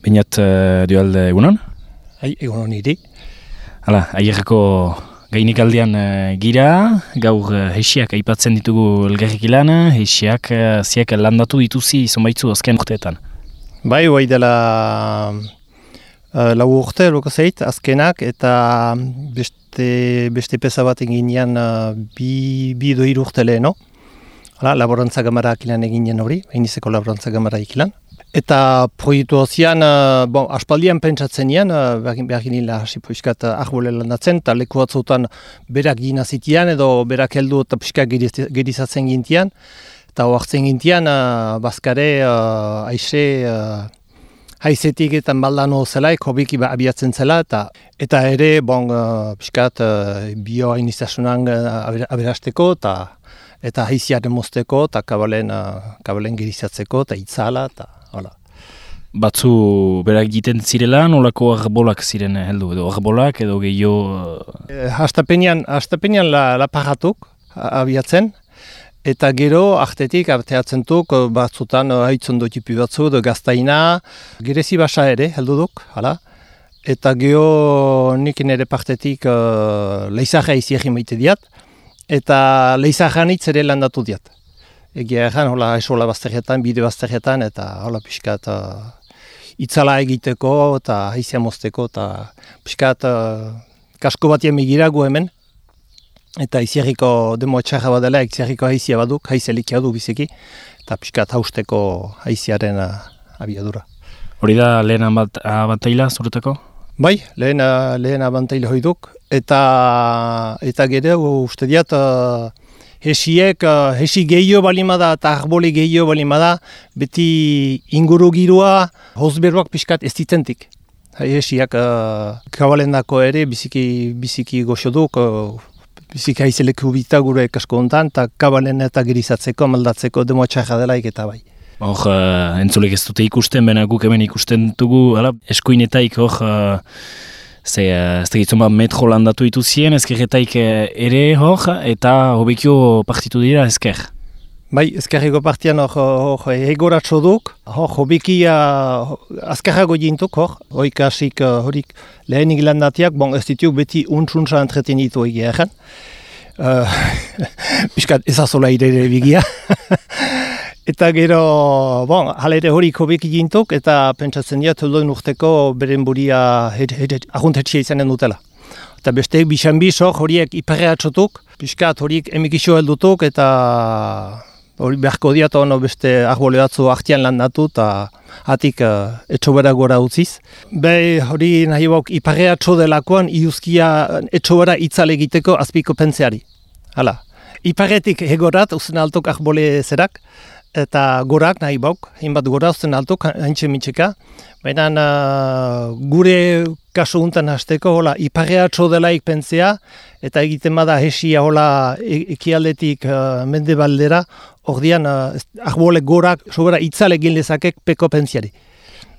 Bainat uh, dualde egunon? Hai, egunon niri. Hala, aierreko gainik aldean uh, gira, gaur uh, heixiak aipatzen ditugu elgerrik ilan, heixiak uh, ziak landatu dituzi zonbaitzu azken urteetan. Bai, bai dela uh, lau urte, loko zeit, azkenak, eta beste, beste pesa bat eginean uh, bi, bi doir urte lehen, no? Hala, laborantza gamara akilan eginen hori, hainizeko laborantza gamara ikilan. Eta proiektu hozian, uh, bon, aspaldian pentsatzen nian, uh, behar ginila hasi poiskat uh, ahbole landatzen, eta leku batzutan berak gina zitian, edo berak heldu eta poiskat gerizatzen gintian. Eta hoartzen gintian, uh, bazkare, uh, aixe, uh, haizetik eta baldano zelaik, hobiki ba, abiatzen zela, eta eta ere, bon, uh, piskat, uh, bio hainizasunan uh, aberasteko, eta eta haiziaren mozteko, eta kabalen, uh, kabalen gerizatzeko, eta itzala, eta hala. Batzu berak egiten zirela, nolako arbolak ziren heldu, edo arbolak, edo gehiago... Eh, hastapenean, hastapenean la, la paratuk, abiatzen, eta gero, artetik, arteatzen duk, batzutan, haitzen dut ipi batzu, edo gaztaina, gerezi basa ere, heldu duk, hala. Eta geho nik nire partetik uh, leizahea izi maite diat, eta leizahea nitz ere landatu diat egia egan, hola esola bazterretan, bide bazterretan, eta hola pixkat uh, itzala egiteko eta haizia mozteko, eta pixkat uh, kasko batien migiragu hemen, eta iziarriko demo etxarra badela, iziarriko haizia baduk, haizia likia du biziki, eta pixkat hausteko haiziaren abiadura. Hori da lehen abantaila zuretako? Bai, lehen, lehen abantaila hoiduk, eta, eta gero uste diat, uh, hesiek, uh, hesi gehiago balimada eta arbole gehiago balimada, beti inguru girua hozberuak pixkat ez ditentik. Hesiak uh, kabalendako ere biziki, biziki goxoduk, uh, biziki haizeleko bita gure ekasko hontan, eta kabalen eta gerizatzeko, maldatzeko demo txarra dela eta bai. Hor, uh, entzulek ez dute ikusten, bena guk hemen ikusten dugu, eskuinetaik hor, uh, Ze, eh, ez da bat metro landatu dituzien, ezkerretaik eh, ere hor, eta hobekio partitu dira ezker. Bai, ezkerreko partian hor, hor egoratxo duk, hor hobeki azkarrago jintuk hor, hoik asik horik lehenik landatiak, bon ez dituk beti untsuntza entretenitu egia egen. Uh, Piskat ezazola ere bigia. Eta gero, bon, halere hori kobeki jintuk, eta pentsatzen dira, tuldoin urteko beren buria ahuntetxia izanen dutela. Eta besteek bisan bisok horiek iparrea txotuk, piskat horiek emikixo heldutuk, eta hori beharko diatu ono beste arbole batzu ahtian landatu, eta hatik uh, etxobera gora utziz. Be hori nahi bauk iparrea txo delakoan, iuzkia etxobera itzale egiteko azpiko pentseari. Hala, iparetik hegorat, uzen altok arbole zerak, eta gorak nahi bauk, hainbat gora uzten altuk, haintxe mitxeka. Baina uh, gure kasu untan hasteko, hola, iparea delaik pentsea, eta egiten bada hesia hola e ekialdetik uh, mende baldera, hor dian, uh, ahbole gorak sobera itzale egin lezakek peko pentsiari.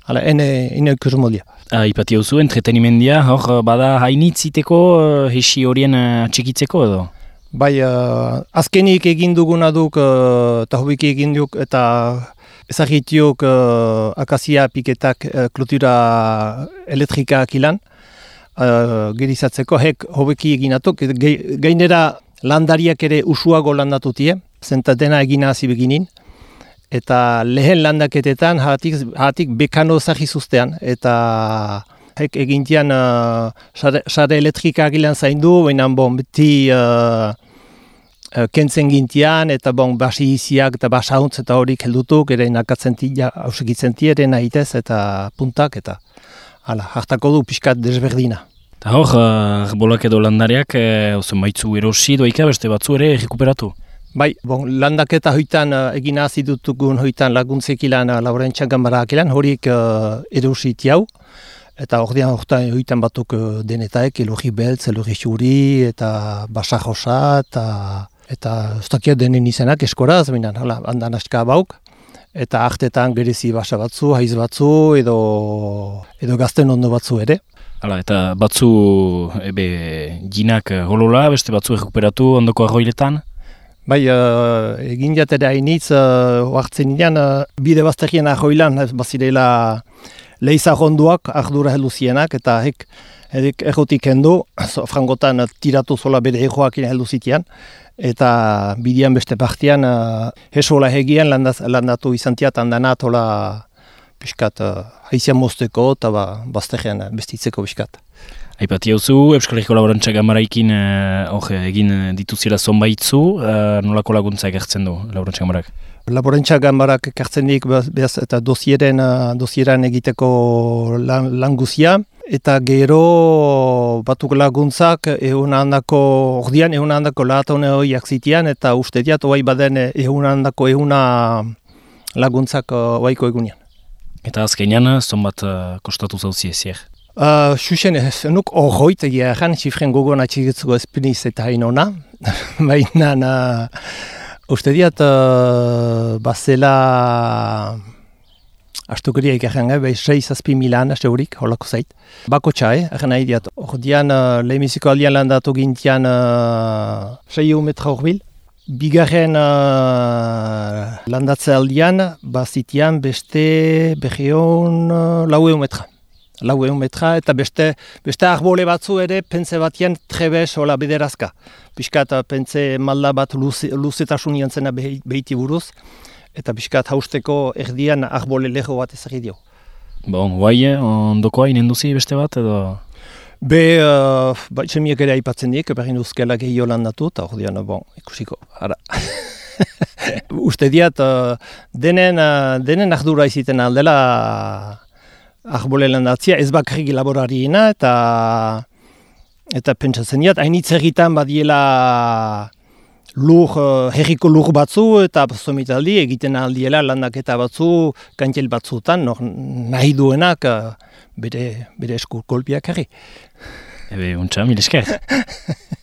Hala, ene, ene ikus modia. Ah, ipati hau zuen, entretenimendia, hor bada hainitziteko uh, hesi horien txikitzeko edo? Bai, uh, azkenik egin duguna duk, uh, eta hobiki egin duk, eta ezagitiok uh, akazia piketak uh, klotura elektrika akilan, uh, gerizatzeko, hek hobiki egin atuk, gainera landariak ere usuago landatutie, zenta dena egina hasi beginin, eta lehen landaketetan hatik, hatik bekano zahizuztean, eta hek egintian uh, sare, elektrika agilan zaindu, baina bon, beti uh, uh, kentzen gintian, eta bon, basi iziak eta basauntz eta horik heldutuk, ere nakatzen tia, hausekitzen ere nahitez eta puntak, eta hala, hartako du pixkat desberdina. Eta hor, uh, bolak edo landariak, uh, ozen maitzu erosi doika beste batzu ere rekuperatu? Bai, bon, landaketa hoitan uh, egin hazi dutugun hoitan laguntzek ilan uh, laurentxan gambarak horik uh, erosi tiau. Eta hor dian horretan batuk uh, denetaek, elurri beltz, elurri xuri, eta basarrosa, eta eta ustakia denen izenak eskoraz, baina hala, handan aska bauk. Eta artetan gerezi basa batzu, haiz batzu, edo, edo gazten ondo batzu ere. Hala, eta batzu ebe ginak holola, beste batzu rekuperatu ondoko arroiletan? Bai, uh, egin jatera hainitz, uh, oartzen uh, bide bazterien arroilan, bazirela leiza honduak ardura heluzienak, eta hek, edek errotik hendu, frangotan tiratu zola bere egoakin heldu zitian, eta bidian beste partian, uh, hesola hegian landaz, landatu izantiat, handana tola piskat uh, haizian mozteko, eta ba, bestitzeko piskat. Aipati hau zu, Euskal Herriko Laborantza Gamaraikin uh, egin dituzila zonbaitzu, uh, nolako laguntza egertzen du Laborantza Gamarak? Laborantza Gamarak ekartzen dik behaz, eta dosieren, uh, dosieran egiteko lan, lan guzia, eta gero batuk laguntzak egun handako, ordian egun handako lahatone horiak zitian, eta uste diat, oai baden egun handako eguna laguntzak oaiko egunean. Eta azkenean, zonbat uh, kostatu zauzi ezier? Uh, Xuxen, zenuk horroit egia egan, txifren gogoan atxigitzeko espiniz eta hainona. Baina, uh, uste diat, uh, bazela astukeria egan, eh? bai 6-6 milan, aste horik, holako zait. Bako txai, egan nahi diat, hor dian, uh, lehemiziko aldian landatu gintian uh, 6 metra horbil. Bigarren uh, landatze aldian, bazitian beste behion uh, lau metra lau egun metra, eta beste, beste arbole batzu ere pentze batien trebes hola biderazka. Piskat pentze malda bat luzetasun luze jantzena behiti buruz, eta piskat hausteko erdian arbole lego bat ezagri dio. Bon, guai, ondoko hain enduzi beste bat edo? Be, uh, ba, ere aipatzen dik, berrin duzkela gehi landatu, eta hor dian, bon, ikusiko, ara. Uste diat, uh, denen, uh, denen ardura iziten aldela, arbole landatzia, ez bakarrik laborariena, eta eta pentsatzen diat, hainitz egiten badiela lur, uh, herriko lur batzu, eta zomitaldi egiten aldiela landaketa batzu, kantiel batzutan, nor, nahi duenak uh, bere, bere esku kolpiak herri. Ebe, untsa, mil